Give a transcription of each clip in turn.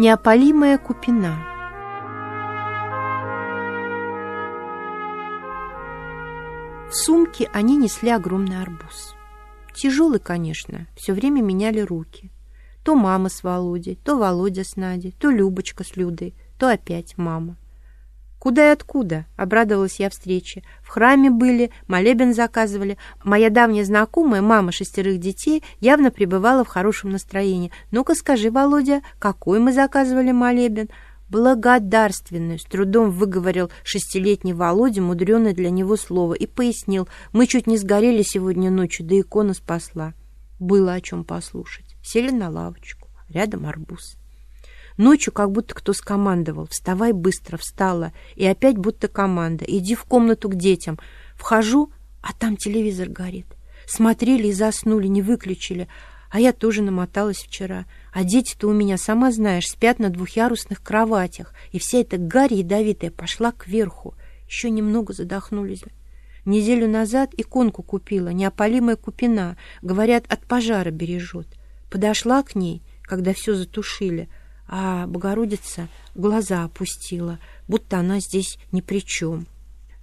Неопалимая купина В сумке они несли огромный арбуз. Тяжелый, конечно, все время меняли руки. То мама с Володей, то Володя с Надей, то Любочка с Людой, то опять мама. «Куда и откуда?» — обрадовалась я встрече. «В храме были, молебен заказывали. Моя давняя знакомая, мама шестерых детей, явно пребывала в хорошем настроении. Ну-ка скажи, Володя, какой мы заказывали молебен?» «Благодарственную», — с трудом выговорил шестилетний Володя, мудреное для него слово, и пояснил. «Мы чуть не сгорели сегодня ночью, да икона спасла». Было о чем послушать. Сели на лавочку. Рядом арбуз. Ночью как будто кто скомандовал. «Вставай быстро!» Встала. И опять будто команда. «Иди в комнату к детям». Вхожу, а там телевизор горит. Смотрели и заснули, не выключили. А я тоже намоталась вчера. А дети-то у меня, сама знаешь, спят на двухъярусных кроватях. И вся эта гарь ядовитая пошла кверху. Еще немного задохнулись. Неделю назад иконку купила, неопалимая купина. Говорят, от пожара бережет. Подошла к ней, когда все затушили, а Богородица глаза опустила, будто она здесь ни при чем.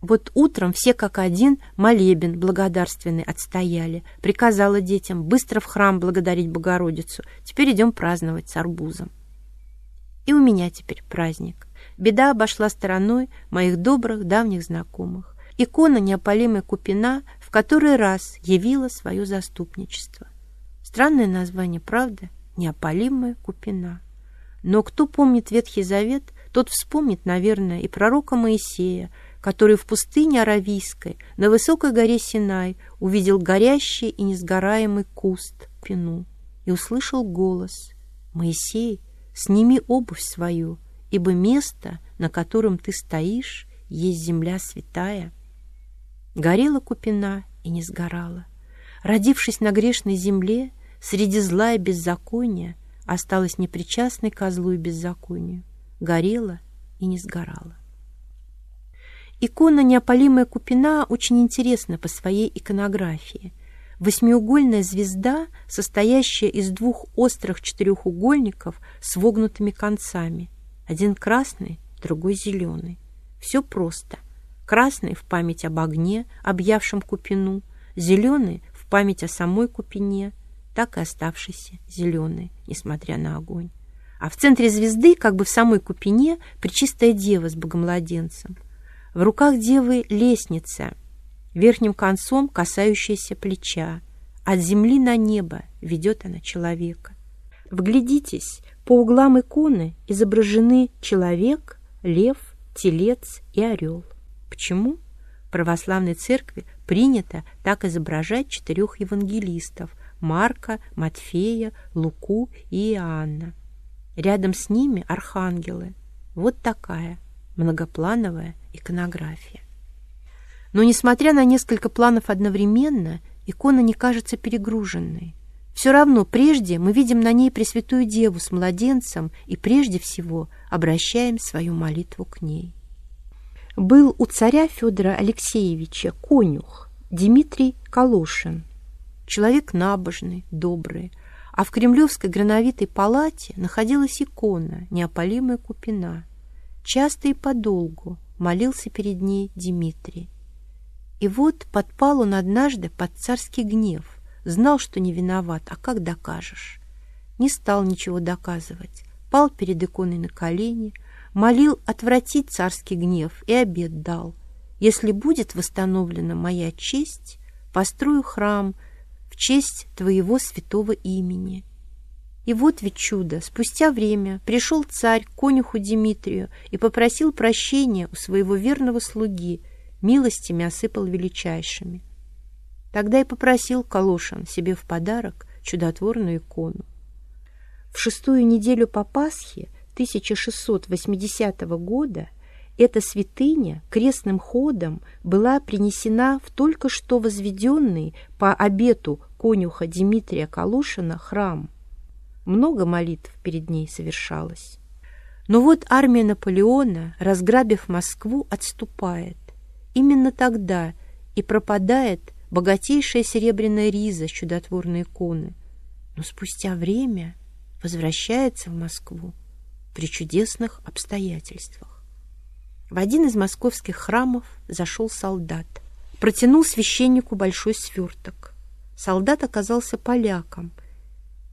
Вот утром все как один молебен благодарственный отстояли. Приказала детям быстро в храм благодарить Богородицу. Теперь идем праздновать с арбузом. И у меня теперь праздник. Беда обошла стороной моих добрых давних знакомых. Икона неопалимой Купина в который раз явила свое заступничество. Странное название, правда? Неопалимая Купина. Но кто помнит Ветхий Завет, тот вспомнит, наверное, и пророка Моисея, который в пустыне Аравийской, на высокой горе Синай, увидел горящий и несгораемый куст пину и услышал голос «Моисей, сними обувь свою, ибо место, на котором ты стоишь, есть земля святая». Горела купина и не сгорала. Родившись на грешной земле, среди зла и беззакония, осталась непричастной козлу и беззаконию, горела и не сгорала. Икона «Неопалимая купина» очень интересна по своей иконографии. Восьмиугольная звезда, состоящая из двух острых четырехугольников с вогнутыми концами. Один красный, другой зеленый. Все просто. Красный в память об огне, объявшем купину, зеленый в память о самой купине – так и оставшийся зеленый, несмотря на огонь. А в центре звезды, как бы в самой купине, причистая дева с богомладенцем. В руках девы лестница, верхним концом касающаяся плеча. От земли на небо ведет она человека. Вглядитесь, по углам иконы изображены человек, лев, телец и орел. Почему? В православной церкви принято так изображать четырех евангелистов – Марка, Матфея, Луку и Иоанна. Рядом с ними архангелы. Вот такая многоплановая иконография. Но, несмотря на несколько планов одновременно, икона не кажется перегруженной. Все равно прежде мы видим на ней Пресвятую Деву с младенцем и прежде всего обращаем свою молитву к ней. Был у царя Федора Алексеевича конюх Дмитрий Калошин – человек набожный, добрый, а в кремлевской грановитой палате находилась икона, неопалимая купина. Часто и подолгу молился перед ней Дмитрий. И вот подпал он однажды под царский гнев, знал, что не виноват, а как докажешь? Не стал ничего доказывать, пал перед иконой на колени, молил отвратить царский гнев и обед дал. Если будет восстановлена моя честь, построю храм в честь твоего святого имени. И вот ведь чудо, спустя время пришел царь к конюху Дмитрию и попросил прощения у своего верного слуги, милостями осыпал величайшими. Тогда и попросил Калошин себе в подарок чудотворную икону. В шестую неделю по Пасхе 1680 года эта святыня крестным ходом была принесена в только что возведенный по обету конюха Дмитрия Калушина храм. Много молитв перед ней совершалось. Но вот армия Наполеона, разграбив Москву, отступает. Именно тогда и пропадает богатейшая серебряная риза чудотворной иконы. Но спустя время возвращается в Москву при чудесных обстоятельствах. В один из московских храмов зашел солдат. Протянул священнику большой сверток. Солдат оказался поляком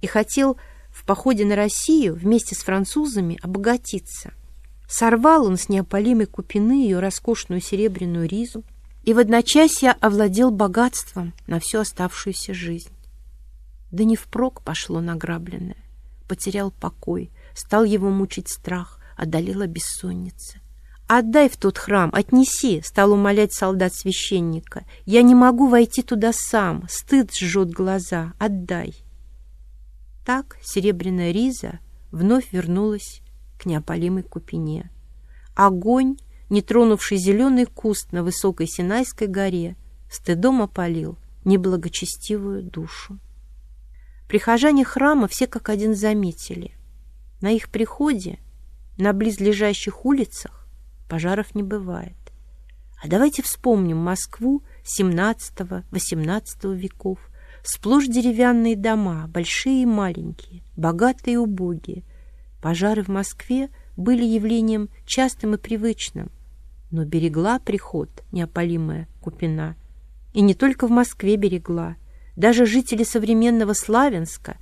и хотел в походе на Россию вместе с французами обогатиться. Сорвал он с неопалимой купины ее роскошную серебряную ризу и в одночасье овладел богатством на всю оставшуюся жизнь. Да не впрок пошло награбленное. Потерял покой, стал его мучить страх, одолела бессонница. «Отдай в тот храм, отнеси!» — стал умолять солдат священника. «Я не могу войти туда сам, стыд жжет глаза, отдай!» Так серебряная риза вновь вернулась к неопалимой купине. Огонь, не тронувший зеленый куст на высокой Синайской горе, стыдом опалил неблагочестивую душу. Прихожане храма все как один заметили. На их приходе на близлежащих улицах пожаров не бывает. А давайте вспомним Москву XVII-XVIII веков, Сплошь деревянные дома, большие и маленькие, богатые и убогие. Пожары в Москве были явлением частым и привычным, но берегла приход неопалимая Купина. И не только в Москве берегла. Даже жители современного Славянска,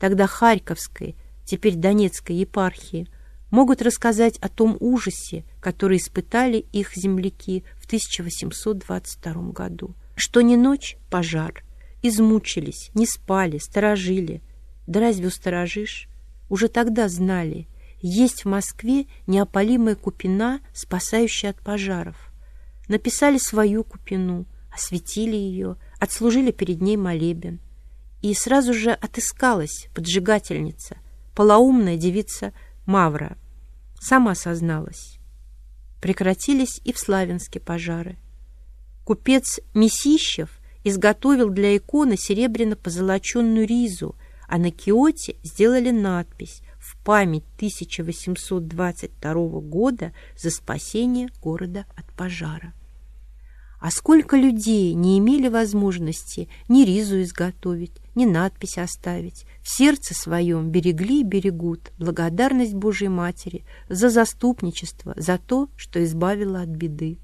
тогда Харьковской, теперь Донецкой епархии, могут рассказать о том ужасе, который испытали их земляки в 1822 году. Что не ночь – пожар – Измучились, не спали, сторожили. Да разве усторожишь? Уже тогда знали, есть в Москве неопалимая купина, спасающая от пожаров. Написали свою купину, осветили ее, отслужили перед ней молебен. И сразу же отыскалась поджигательница, полоумная девица Мавра. Сама созналась. Прекратились и в Славянске пожары. Купец Месищев изготовил для иконы серебряно-позолоченную ризу, а на киоте сделали надпись «В память 1822 года за спасение города от пожара». А сколько людей не имели возможности ни ризу изготовить, ни надпись оставить, в сердце своем берегли и берегут благодарность Божьей Матери за заступничество, за то, что избавила от беды.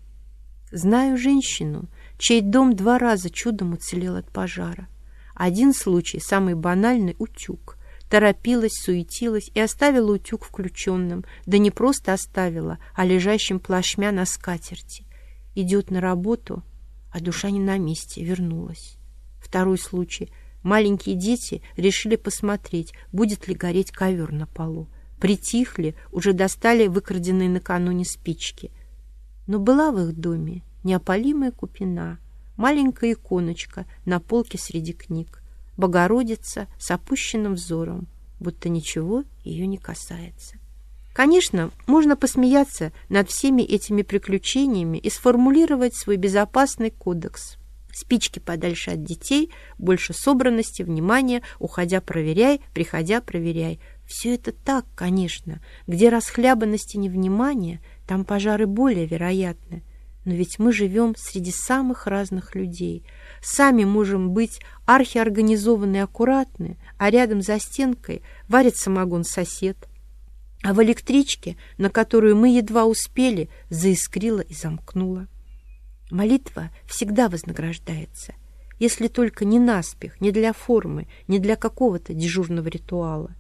Знаю женщину, чей дом два раза чудом уцелел от пожара. Один случай, самый банальный, утюг. Торопилась, суетилась и оставила утюг включенным, да не просто оставила, а лежащим плашмя на скатерти. Идет на работу, а душа не на месте, вернулась. Второй случай. Маленькие дети решили посмотреть, будет ли гореть ковер на полу. Притихли, уже достали выкраденные накануне спички. Но была в их доме неопалимая купина, маленькая иконочка на полке среди книг, Богородица с опущенным взором, будто ничего ее не касается. Конечно, можно посмеяться над всеми этими приключениями и сформулировать свой безопасный кодекс. Спички подальше от детей, больше собранности, внимания, уходя проверяй, приходя проверяй. Все это так, конечно. Где расхлябанность и невнимание, там пожары более вероятны. Но ведь мы живем среди самых разных людей. Сами можем быть архиорганизованы и аккуратны, а рядом за стенкой варит самогон сосед. А в электричке, на которую мы едва успели, заискрила и замкнула. Молитва всегда вознаграждается, если только не наспех, не для формы, не для какого-то дежурного ритуала.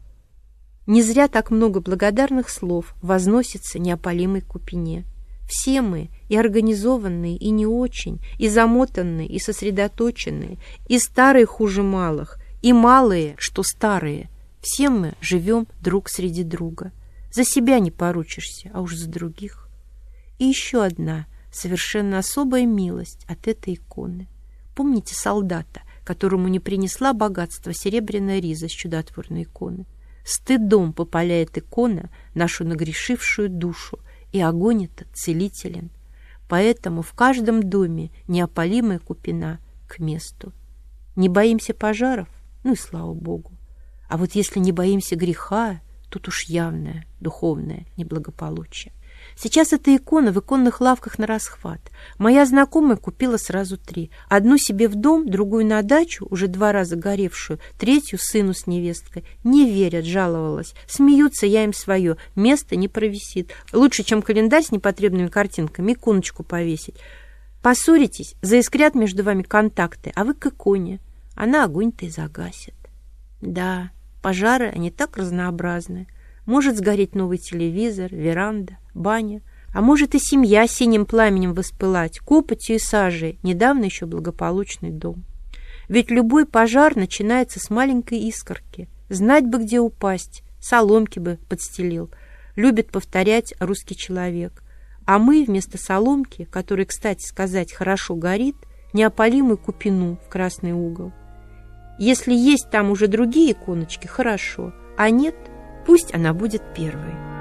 Не зря так много благодарных слов возносится неопалимой купине. Все мы, и организованные, и не очень, и замотанные, и сосредоточенные, и старые хуже малых, и малые, что старые. Все мы живем друг среди друга. За себя не поручишься, а уж за других. И еще одна совершенно особая милость от этой иконы. Помните солдата, которому не принесла богатство серебряная риза с чудотворной иконы? Стыдом попаляет икона нашу нагрешившую душу, и огонь этот целителен. Поэтому в каждом доме неопалимая купина к месту. Не боимся пожаров? Ну и слава Богу. А вот если не боимся греха, тут уж явное духовное неблагополучие. Сейчас эта икона в иконных лавках на расхват. Моя знакомая купила сразу три. Одну себе в дом, другую на дачу, уже два раза горевшую, третью сыну с невесткой. Не верят, жаловалась. Смеются, я им свое. Место не провисит. Лучше, чем календарь с непотребными картинками, иконочку повесить. Поссоритесь, заискрят между вами контакты, а вы к иконе. Она огонь-то и загасит. Да, пожары, они так разнообразны. Может сгореть новый телевизор, веранда, баня. А может и семья синим пламенем воспылать, копотью и сажей, недавно еще благополучный дом. Ведь любой пожар начинается с маленькой искорки. Знать бы, где упасть, соломки бы подстелил. Любит повторять русский человек. А мы вместо соломки, которая, кстати сказать, хорошо горит, неопалимую купину в красный угол. Если есть там уже другие иконочки, хорошо, а нет – Пусть она будет первой.